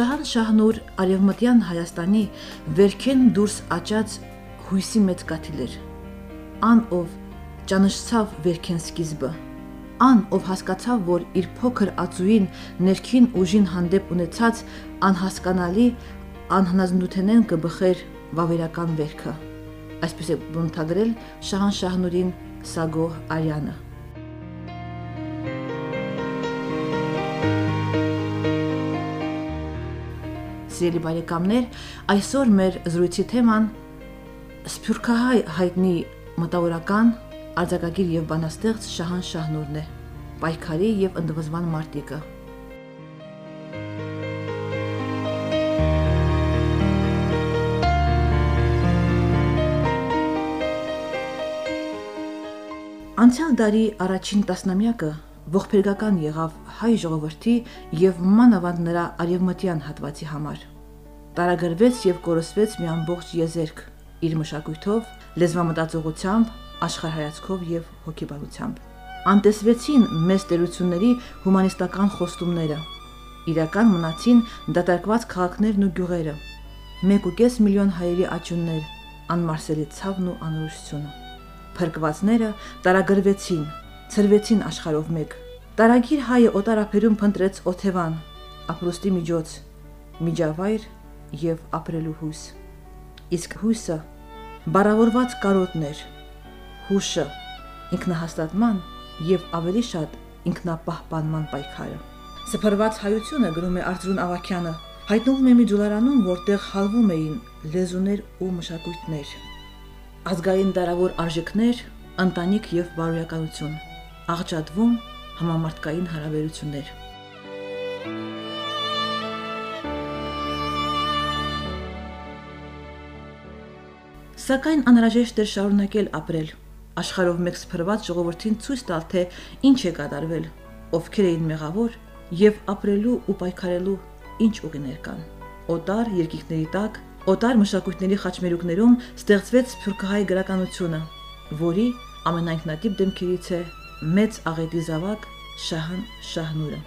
Շահան Շահնուր արևմտյան Հայաստանի վերքեն դուրս աճած հույսի մեծ կաթիլ էր։ Ան ով ճանաչցավ վերքեն սկիզբը, ան ով հասկացավ, որ իր փոքր ածուին ներքին ուժին հանդեպ ունեցած անհասկանալի անհնազնդութենեն կբխեր վավերական վերքը։ Այսպես է բնութագրել Շահան Շահնուրին Սագո Արյանը։ Սիրելի բարեկամներ, այսօր մեր զրույցի թեման Սփյուռքահայ հայտնի մտավորական արձակագիր եւ բանաստեղծ Շահան Շահնուրն է։ Պայքարի եւ ընդվզման մարտիկը։ Անցյալ դարի առաջին տասնամյակը ողբերգական եղավ հայ ժողովրդի եւ մանավանդ նրա արևմտյան հատվածի համար։ Տարագրվեց եւ կորսվեց մի ամբողջ եզերք իր մշակույթով, լեզվամտածողությամբ, աշխարհայացքով եւ հոգեբանությամբ։ Անտեսվեցին մեծ տերությունների հումանիստական խոստումները։ Իրական մնացին դատարկված քաղաքներն ու գյուղերը։ 1.5 միլիոն հայերի աճուններ, անմարսելի ցավն ու անորոշությունը։ Փրկվածները տարագրվեցին, ծրվեցին աշխարհով մեկ։ Տարագիր հայը օտարապերում փնտրեց օթևան, ապրոստի միջոց, միջավայր եւ ապրելու հույս։ Իսկ հույսը բարավորված կարոտներ, հուշը, ինքնահաստատման եւ ավելի շատ ինքնապահպանման պայքարը։ Սփռված հայությունը գրում է Արծրուն Ավակյանը, հայտնվում է մի ջուլարանում, որտեղ հալվում էին լեզուներ ու մշակույթներ։ Ազգային դարավոր արժեքներ, ընտանիք եւ բարոյականություն աղճատվում համամարտկային հարաբերություններ։ Սակայն անհրաժեշտ էր շարունակել ապրել, աշխարհով մեկ սփռված ժողովրդին ցույց տալ, թե ինչ է կատարվել, ովքեր էին մեղավոր եւ ապրելու ու պայքարելու ինչ ուղիներ կան։ Օտար երկիկների տակ, օտար մշակույթների խաչմերուկներում ստեղծվեց սփյուռքահայ գրականությունը, որի ամենայնքնատիպ դեմքերից է մեծ աղետի զավակ Շահան Շահնուրը,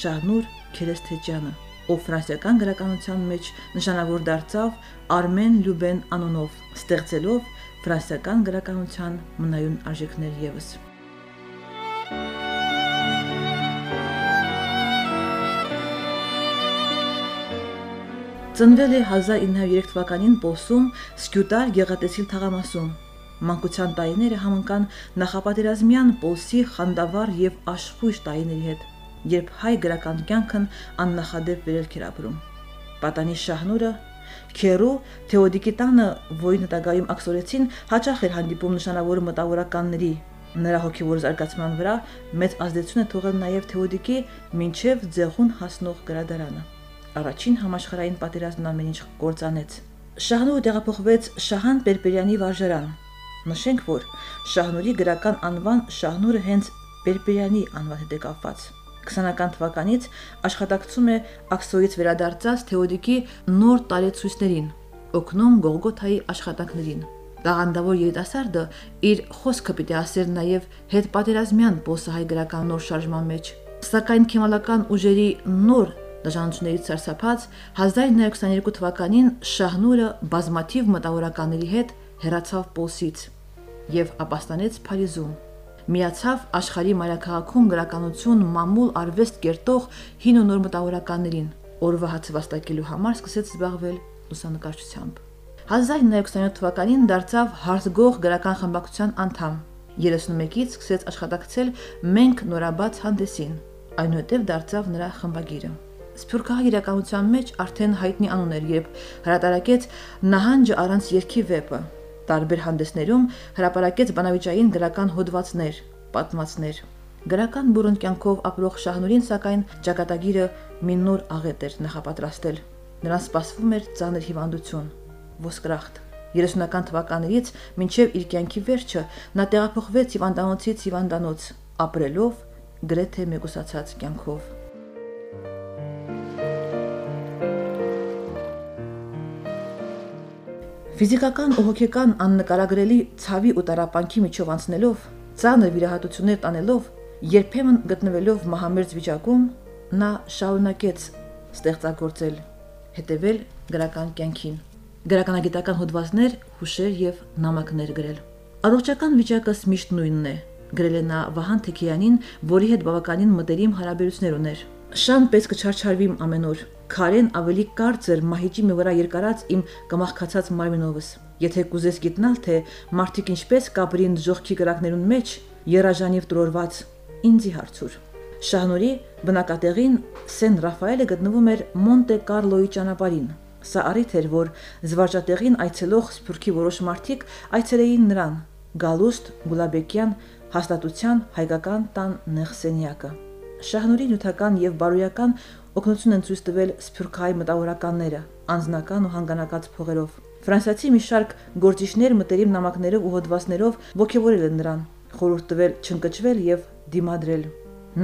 Շահնուր Քերեսթեջյանը, ով ֆրանսիական գրականության մեջ նշանավոր դարձավ Արմեն Լյուբեն անունով, ստեղծելով ֆրանսիական գրականության մնայուն արժեքներ եւս։ Ծնվել է 1903 թվականին Պոլսում Սկյուտար գեղատեսիլ թաղամասում Մանկության տարիները համընկան նախապատերազմյան Պոլսի խանդավառ եւ աշխույժ տարիների հետ, երբ հայ գրական կյանքն աննախադեպ վերելք էր ապրում։ Պատանի Շահնուրը Քերու Թեոդիկի տանը ոյ նտագայում ակսորեցին հաճախ էր հանդիպում նշանավոր մտավորականների նրա հոգևոր զարգացման վրա մեծ ազդեցություն է թողել նաև Թեոդիկի մինչև ձեղուն հասնող գրադարանը։ Առաջին համաշխարհային պատերազմն ամեն ինչ կործանեց։ Շահնուրը տեղափոխվեց Շահան Պերպերյանի վարժարան, Նշենք, որ Շահնուրի գրական անվան Շահնուրը հենց Պերպերյանի անվան հետ է կապված։ 20-ական թվականից աշխատակցում է Աքսոյից վերադարձած Թեոդիկի նոր տարեցույցներին, օգնում Գողգոթայի աշխատանքներին։ Տաղանդավոր երիտասարդը իր խոսքը պիտի ասեր նաև հետ պատերազմյան բոսահայ գրական նոր շարժման մեջ։ Սակայն քեմալական ուժերի նոր դժանություններից սարսափած 1922 թվականին Շահնուրը բազմաթիվ մտավորականների հետ հերացավ Պոլսից եւ ապաստանեց Փարիզում։ Միացավ աշխարհի մայրաքաղաքում գրականություն մամուլ արվեստ կերտող հին ու նոր մտավորականներին։ Օրվա հացը վաստակելու համար սկսեց զբաղվել լուսանկարչությամբ։ 1927 թվականին դարձավ Հարցգող գրական խմբակցության անդամ։ 31-ից սկսեց աշխատակցել Մենք նորաբաց հանդեսին։ Այնուհետև դարձավ նրա խմբագիրը։ Սփյուռքահայ իրականության մեջ արդեն հայտնի անուն էր, երբ հրատարակեց Նահանջը առանց երկի վեպը, Տարբեր հանդեսներում հրապարակեց բանավիճային գրական հոդվածներ, պատմվածներ։ Գրական բուրըն կյանքով ապրող Շահնուրին սակայն ճակատագիրը մի նոր աղետ էր նախապատրաստել։ Նրան սպասվում էր ծանր հիվանդություն՝ ոսկրախտ։ 30-ական թվականներից մինչև իր կյանքի վերջը նա տեղափոխվեց հիվանդանոցից հիվանդանոց, ապրելով գրեթե մեկուսացած կյանքով։ Ֆիզիկական ու հոգեկան աննկարագրելի ցավի ու տարապանքի միջով անցնելով, ցաներ վիրահատություններ տանելով, երբեմն գտնվելով մահամերձ վիճակում, նա շարունակեց ստեղծագործել հետևել գրական կյանքին։ Գրականագիտական հոդվածներ, հուշեր եւ նամակներ գրել։ Առողջական վիճակս միշտ նույնն է, գրել է նա Վահան Թեքեյանին, որի հետ բավականին մտերիմ հարաբերություններ ուներ։ Շան պես կչարչարվիմ ամեն օր։ Քարեն ավելի կարծր մահիճի մի վրա երկարած իմ կմախքացած մարմինովս։ Եթե կուզես գիտնալ, թե մարդիկ ինչպես կապրին ժողքի կրակներուն մեջ, երաժանիվ տրորված, ինձի հարցուր։ Շահնորի բնակատեղին Սեն Ռաֆայելը գտնվում էր Մոնտե Կարլոյի ճանապարհին։ Սա առիթ էր, որ զվարճատեղին այցելող Սփյուռքի որոշ մարդիկ այցելեին նրան՝ Գալուստ Գուլաբեկյան հաստատության հայկական տան նեղսենյակը։ Շահնորի նյութական եւ բարոյական օգնություն են ցույց տվել Սփյուռքահայ մտավորականները, անձնական ու հանգանակած փողերով։ Ֆրանսիացի մի շարք գործիչներ մտերիմ նամակներով ու հոդվածներով ողջևորել են նրան, խորհուրդ տվել չընկճվել եւ դիմադրել։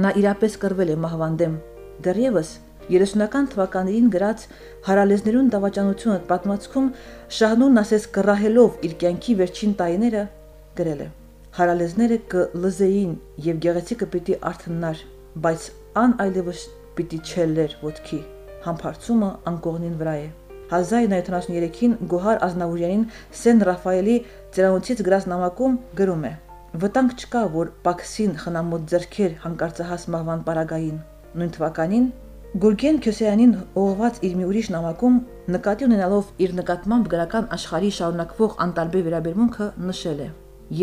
Նա իրապես կռվել է մահվան դեմ։ Դեռևս 30-ական թվականներին գրած հարալեզներուն դավաճանությունը պատմվածքում Շահնուն ասես կռահելով իր կյանքի վերջին տարիները գրել է. Հարալեզները կլզեին եւ գեղեցիկը պիտի արթննար, բայց ան այլևս պիտի չելներ ոդքի։ Համբարձումը անկողնին վրա է։ 1973-ին Գոհար Ազնավուրյանին Սեն Ռաֆայելի ծերանոցից գրած նամակում գրում է. Վտանգ չկա, որ Պաքսին խնամոտ ձեռքեր հանկարծահաս մահվան պարագային։ Նույն թվականին Գուրգեն Քյոսեյանին ուղղված իր մի ուրիշ նամակում նկատի ունենալով իր նկատմամբ գրական աշխարհի շարունակվող անտարբեր վերաբերմունքը նշել է.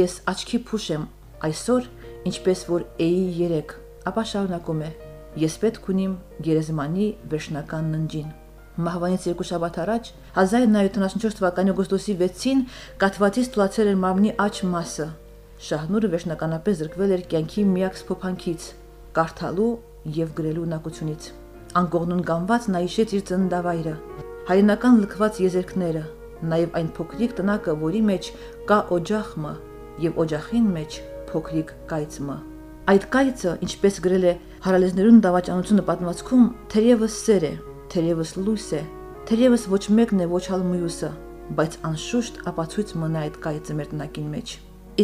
Ես աչքի փուշ եմ այսօր, ինչպես որ էի 3, ապա շարունակում է. Ես պետք ունիմ գերեզմանի վերջնական ննջին։ Մահվանից երկու շաբաթ առաջ 1974 թվականի օգոստոսի 6-ին կաթվածից թուլացել էր մարմնի աջ մասը, Շահնուրը վերջնականապես զրկվել էր կյանքի միակ սփոփանքից՝ կարդալու եւ գրելու ունակությունից։ Անկողնուն գամված նա հիշեց իր ծննդավայրը, հայրենական լքված եզերքները, նաեւ այն փոքրիկ տնակը, որի մեջ կա օջախը եւ օջախին մեջ փոքրիկ կայծը։ Այդ կայծը, ինչպես գրել է հարալեզներուն դավաճանությունը պատմվածքում, թերևս սեր է, թերևս լույս է, թերևս ոչ մեկն է ոչ հալ մյուսը, բայց անշուշտ ապացույց մնա այդ կայծը մեր տնակին մեջ։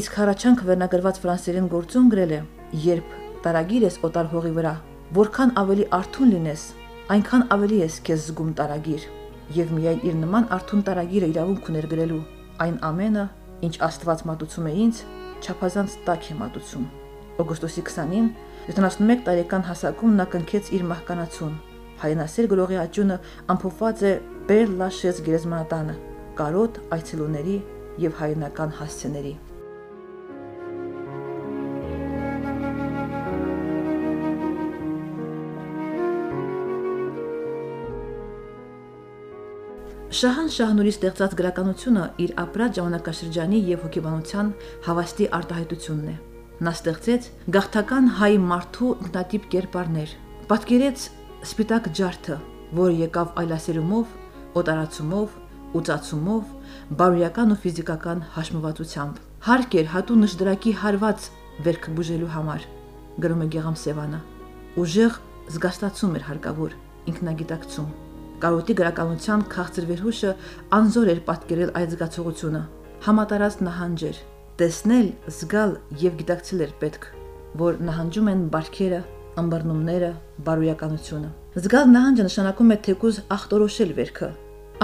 Իսկ հառաչանք վերնագրված ֆրանսերեն գործում գրել է. Երբ տարագիր ես օտար հողի վրա, որքան ավելի արթուն լինես, այնքան ավելի ես քեզ զգում տարագիր։ Եվ միայն իր նման արթուն տարագիրը իրավունք ուներ գրելու այն ամենը, ինչ Աստված մատուցում է ինձ, չափազանց տաք է մատուցում։ Օգոստոսի 20-ին 71 տարեկան հասակում նա կնքեց իր մահկանացուն։ Հայնասեր գրողի աճյունը ամփոփված է Բեր Լաշես գերեզմանատանը, կարոտ այցելուների եւ հայնական հասցեների։ Շահան Շահնուրի ստեղծած գրականությունը իր ապրած ժամանակաշրջանի եւ հոգեբանության հավաստի արտահայտությունն է։ Նա ստեղծեց գաղթական հայ մարդու ինքնատիպ կերպարներ, պատկերեց սպիտակ ջարդը, որը եկավ այլասերումով, օտարացումով, ուծացումով, բարոյական ու ֆիզիկական հաշմվածությամբ։ Հարկ էր հատու նշդրակի հարված վերքը բուժելու համար, գրում է Գեգամ Սևանը։ Ուժեղ զգաստացում էր հարկավոր ինքնագիտակցում Կարոտի գրականության քաղցր վերհուշը անզոր էր պատկերել այդ զգացողությունը։ Համատարած նահանջ էր։ Տեսնել, զգալ եւ գիտակցել էր պետք, որ նահանջում են բարքերը, ըմբռնումները, բարոյականությունը։ Զգալ նահանջը նշանակում է թեկուզ ախտորոշել վերքը։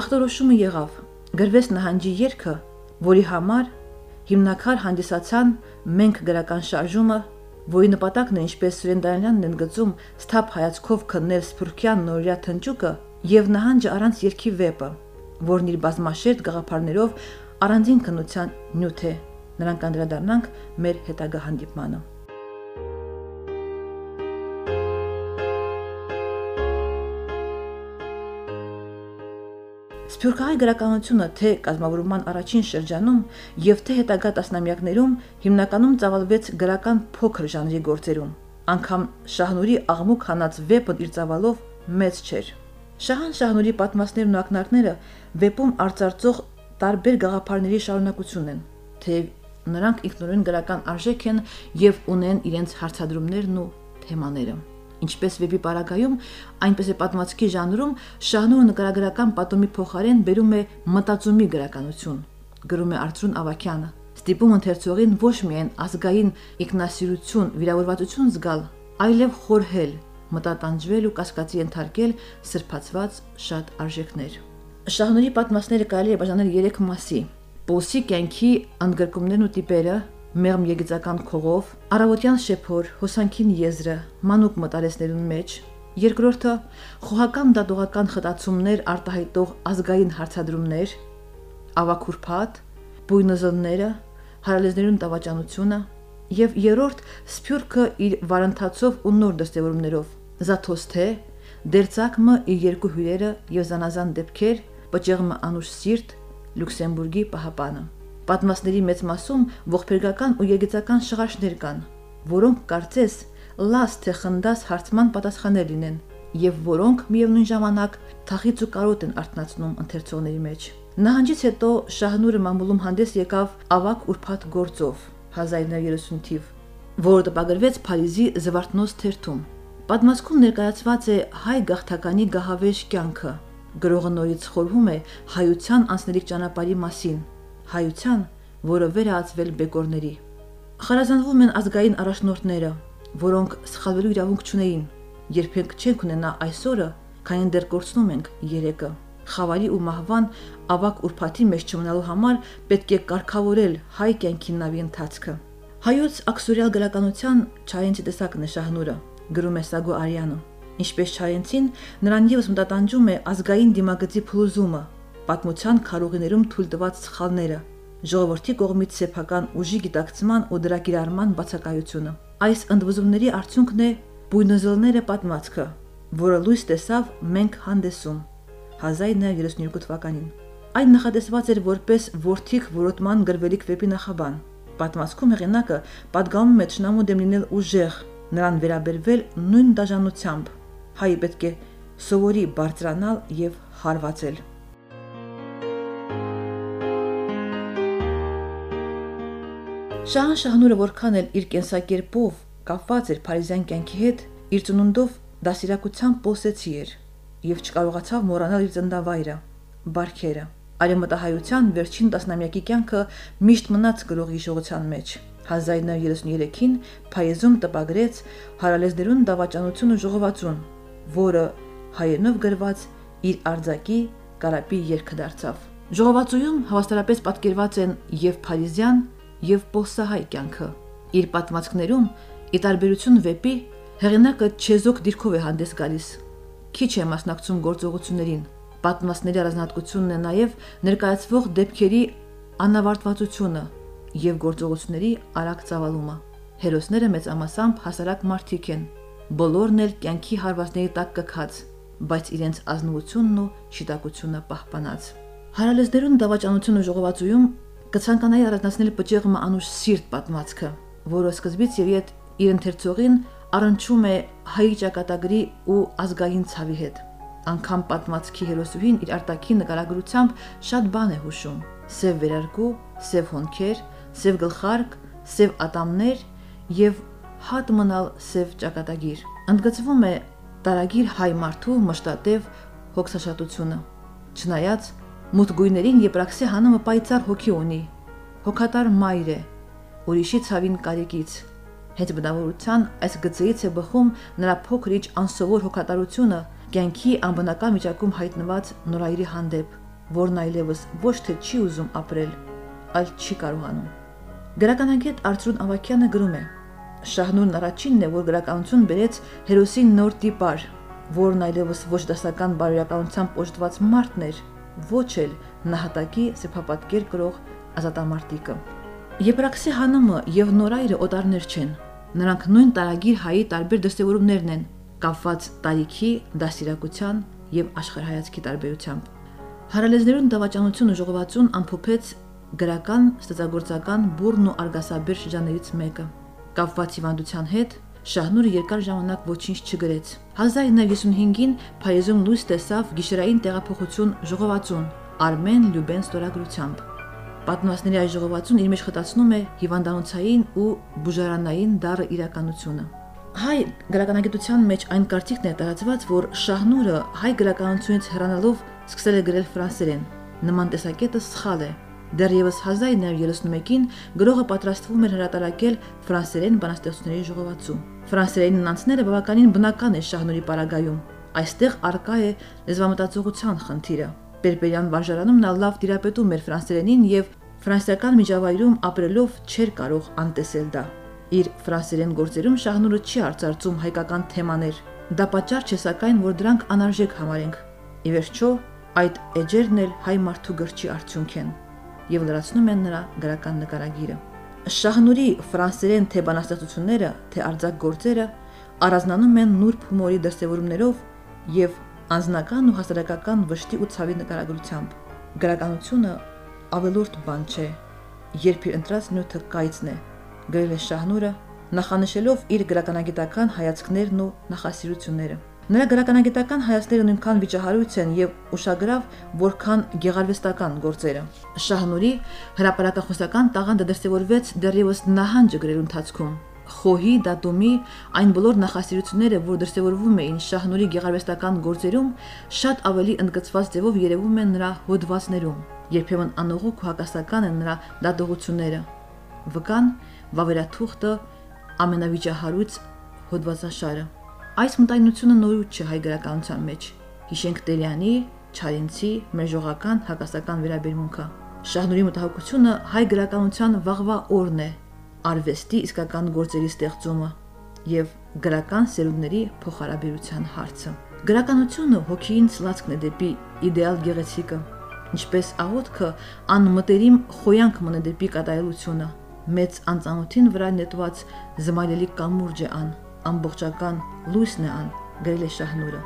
Ախտորոշումը եղավ։ Գրվեց նահանջի երգը, որի համար հիմնակար հանդիսացան մենք գրական շարժումը, որի նպատակն է ինչպես Սուրեն Դանյանն են գծում, սթափ հայացքով քննել Սփյուռքյան նորյա թնճուկը եւ նահանջը առանց երկի վեպը, որն իր բազմաշերտ գաղափարներով առանձին քնության նյութ է։ Նրանք անդրադառնանք մեր հետագա հանդիպմանը։ Սփյուռքահայ գրականությունը թե կազմավորման առաջին շրջանում եւ թե հետագա տասնամյակներում հիմնականում ծավալվեց գրական փոքր ժանրի գործերում։ Անկամ Շահնուրի աղմուկ հանած վեպը իր ծավալով մեծ չէր։ Շահան Շահնուրի պատմասներն ու ակնարկները վեպում արծարծող տարբեր գաղափարների շարունակություն են, թեև նրանք ինքնուրույն գրական արժեք են եւ ունեն իրենց հարցադրումներն ու թեմաները։ Ինչպես վեպի պարագայում, այնպես է պատմվածքի ժանրում Շահնուրը նկարագրական պատումի փոխարեն բերում է մտածումի գրականություն, գրում է Արծրուն Ավակյանը։ Ստիպում ընթերցողին ոչ միայն ազգային ինքնասիրություն, վիրավորվածություն զգալ, այլև խորհել, մտատանջվել ու կասկածի ենթարկել սրբացված շատ արժեքներ։ Շահնուրի պատմասները կարելի է բաժանել 3 մասի. Պոլսի կյանքի ընդգրկումներն ու տիպերը, մեղմ եգիծական քողով, առավոտյան շեփոր, հոսանքին եզրը, մանուկ մտարեսներուն մեջ, երկրորդը խոհական դատողական խտացումներ արտահայտող ազգային հարցադրումներ, ավակուրփատ, բույնզոնները, հարալեզներուն տավաճանությունը եւ երրորդ սփյուռքը իր վարանթացով ու նոր դստեվորումներով Զաթոսթե, Դերցակմը իր երկու հյուրերը եւ զանազան դեպքեր, Պճեղմը անուշ սիրտ, Լյուքսեմբուրգի պահապանը։ Պատմասների մեծ մասում ողբերգական ու եգիծական շղարշներ կան, որոնք կարծես լաս թե խնդաս հարցման պատասխաներ լինեն եւ որոնք միևնույն ժամանակ թախից ու կարոտ են արտնացնում ընթերցողների մեջ։ Նահանջից հետո Շահնուրը մամուլում հանդես եկավ ավակ ուրփաթ գործով 1930 թիվ, որը տպագրվեց Փարիզի Զվարթնոց թերթում։ Պատմասկում ներկայացված է հայ գաղթականի գահավեժ կյանքը։ Գրողը նորից խորհում է հայության անցնելիք ճանապարհի մասին, հայության, որը վերածվել բեկորների։ Խարազանվում են ազգային առաջնորդները, որոնք սխալվելու իրավունք չունեին։ Երբեք չենք ունենա այսօրը, քանի դեռ կորցնում ենք երեկը խավարի ու մահվան ավակ ուրփաթի մեջ չմնալու համար պետք է կարգավորել հայ կյանքի նավի ընթացքը։ Հայոց աքսորիալ գրականության Չայենցի տեսակն է շահնուրը, գրում է Սագո Արյանը։ Ինչպես Չայենցին, նրան ևս մտատանջում է ազգային դիմագծի փլուզումը, պատմության քարողիներում թույլ տված սխալները, ժողովրդի կողմից սեփական ուժի գիտակցման ու դրա կիրառման բացակայությունը։ Այս ընդվզումների արդյունքն է Բույնոզելները պատմվածքը, որը լույս տեսավ Մենք հանդեսում 1932 թվականին։ Այն նախատեսված էր որպես Որթիկ որոտման գրվելիք վեպի նախաբան։ Պատմվածքում հեղինակը պատգամում է ճնամու դեմ լինել ուժեղ, նրան վերաբերվել նույն դաժանությամբ, Հայը պետք է սովորի բարձրանալ եւ հարվածել։ Շահան Շահնուրը որքան էլ իր կենսակերպով կապված էր Փարիզյան կյանքի հետ, իր ծնունդով դասիրակության պոսեցի էր եւ չկարողացավ մոռանալ իր ծնդավայրը՝ բարքերը։ Արեմտահայության վերջին տասնամյակի կյանքը միշտ մնաց գրողի հիշողության մեջ։ 1933-ին Փայեզում տպագրեց Հարալեզներուն դավաճանություն ու ժողովածուն, որը հայերենով գրված իր արձակի կարապի երգը դարձավ։ Ժողովածույում հավասարապես պատկերված են եւ Փարիզյան, եւ Պոլսահայ կյանքը։ Իր պատմվածքներում, ի տարբերություն վեպի, հեղինակը չեզոք դիրքով է հանդես գալիս, քիչ է մասնակցում գործողություններին։ Պատմասների առանձնահատկությունն է նաև ներկայացվող դեպքերի անավարտվածությունը եւ գործողությունների արագ ծավալումը։ Հերոսները մեծամասամբ հասարակ մարդիկ են, բոլորն էլ կյանքի հարվածների տակ կքած, բայց իրենց ազնվությունն ու շիտակությունը պահպանած։ Հարալեզներուն դավաճանությունը ժողովածույում կցանկանայի առանձնացնել բջեղը անուշ սիրտ պատմվածքը, որը սկզբից եւ իդ իր ընթերցողին առնչում է հայ ճակատագրի ու ազգային ցավի հետ։ Անկամ պատմածքի հերոսուհին իր արտակի նկարագրությամբ շատ բան է հուշում. սև վերարկու, սև հոնքեր, սև գլխարկ, սև ատամներ եւ հատ մնալ սև ճակատագիր։ Ընդգծվում է տարագիր հայ մարդու մշտատև հոգսաշատությունը։ Չնայած մութ գույներին Եպրաքսի հանումը պայծառ հոգի ունի։ Հոգատար մայր է, ուրիշի ցավին կարեկից Հենց բնավորության այս գծից է բխում նրա փոքրիչ անսովոր հոգատարությունը կյանքի անբնական վիճակում հայտնված նորայրի հանդեպ, որն այլևս ոչ թե չի ուզում ապրել, այլ չի կարողանում։ Գրականագետ Արծրուն Ավակյանը գրում է. Շահնուրն առաջինն է, որ գրականություն բերեց հերոսին նոր տիպար, որն այլևս ոչ դասական բարոյականությամբ օժտված մարդն էր, ոչ էլ նահատակի սեփապատկեր կրող ազատամարտիկը։ Եբրաքսի հանումը եւ նորայրը օտարներ չեն։ Նրանք նույն տարագիր հայի տարբեր դրսևորումներն են, կապված տարիքի, դասիրակության եւ աշխարհայացքի տարբերությամբ։ Հարալեզներուն դավաճանությունը ժողովածուն ամփոփեց գրական, ստեղծագործական բուրն ու արգասաբեր շրջաններից մեկը։ Կապված հիվանդության հետ Շահնուրը երկար ժամանակ ոչինչ չգրեց։ 1955-ին Փարիզում լույս տեսավ գիշերային տեղափոխություն ժողովածուն Արմեն Լյուբեն ստորագրությամբ։ Պատմվածների այս ժողովածուն իր մեջ խտացնում է հիվանդանոցային ու բուժարանային դառը իրականությունը։ Հայ գրականագիտության մեջ այն կարծիքն է տարածված, որ Շահնուրը հայ գրականությունից հեռանալով սկսել է գրել ֆրանսերեն։ Նման տեսակետը սխալ է։ Դեռևս 1931-ին գրողը պատրաստվում էր հրատարակել ֆրանսերեն բանաստեղծությունների ժողովածու։ Ֆրանսերենին անցները բավականին բնական է Շահնուրի պարագայում։ Այստեղ արկա է լեզվամտածողության խնդիրը։ Պերպերյան վարժարանում նա լավ դիրապետում էր ֆրանսերենին եւ ֆրանսիական միջավայրում ապրելով չէր կարող անտեսել դա։ Իր ֆրանսերեն գործերում Շահնուրը չի արծարծում հայկական թեմաներ։ Դա պատճառ չէ սակայն, որ դրանք անարժեք համարենք։ Ի վերջո, այդ էջերն էլ հայ մարդու գրչի արդյունք են եւ լրացնում են նրա գրական նկարագիրը։ Շահնուրի ֆրանսերեն թե բանաստեղծությունները, թե արձակ գործերը առանձնանում են նուրբ հումորի դրսևորումներով եւ անznական ու հասարակական վշտի ու ցավի նկարագրությամբ։ Գրականությունը ավելորդ բան չէ, երբ իր ընտրած նյութը կայծն է, գրել է Շահնուրը, նախանշելով իր գրականագիտական հայացքներն ու նախասիրությունները։ Նրա գրականագիտական հայացքները նույնքան վիճահարույց են եւ ուշագրավ, որքան գեղարվեստական գործերը։ Շահնուրի հրապարակախոսական տաղանդը դրսևորվեց դեռևս նահանջը գրելու ընթացքում։ Խոհի դատումի այն բոլոր նախասիրությունները, որ դրսևորվում էին Շահնուրի գեղարվեստական գործերում, շատ ավելի ընդգծված ձևով երևում են նրա հոդվածներում երբեմն անողոք ու հակասական են նրա դատողությունները։ Վկան վավերաթուղթը ամենավիճահարույց հոդվածաշարը։ Այս մտայնությունը նորույթ չէ հայ գրականության մեջ։ Հիշենք Տերյանի, Չարենցի, մերժողական հակասական վերաբերմունքը։ Շահնուրի մտահոգությունը հայ գրականության վաղվա օրն է, արվեստի իսկական գործերի ստեղծումը եւ գրական սերունդների փոխհարաբերության հարցը։ Գրականությունը հոգին ցլածքն է դեպի իդեալ գեղեցիկը, ինչպես աղոթքը անմտերիմ խոյանք մնե դեպի կատարելությունը մեծ անծանոթին վրա նետված զմայլելի կամուրջ է ան ամբողջական լույսն է ան գրել է շահնուրը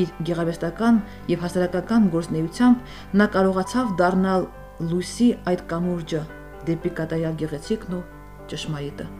իր գեղարվեստական եւ հասարակական գործնեությամբ նա կարողացավ դառնալ լույսի այդ կամուրջը դեպի կատարյալ գեղեցիկն ու ճշմարիտը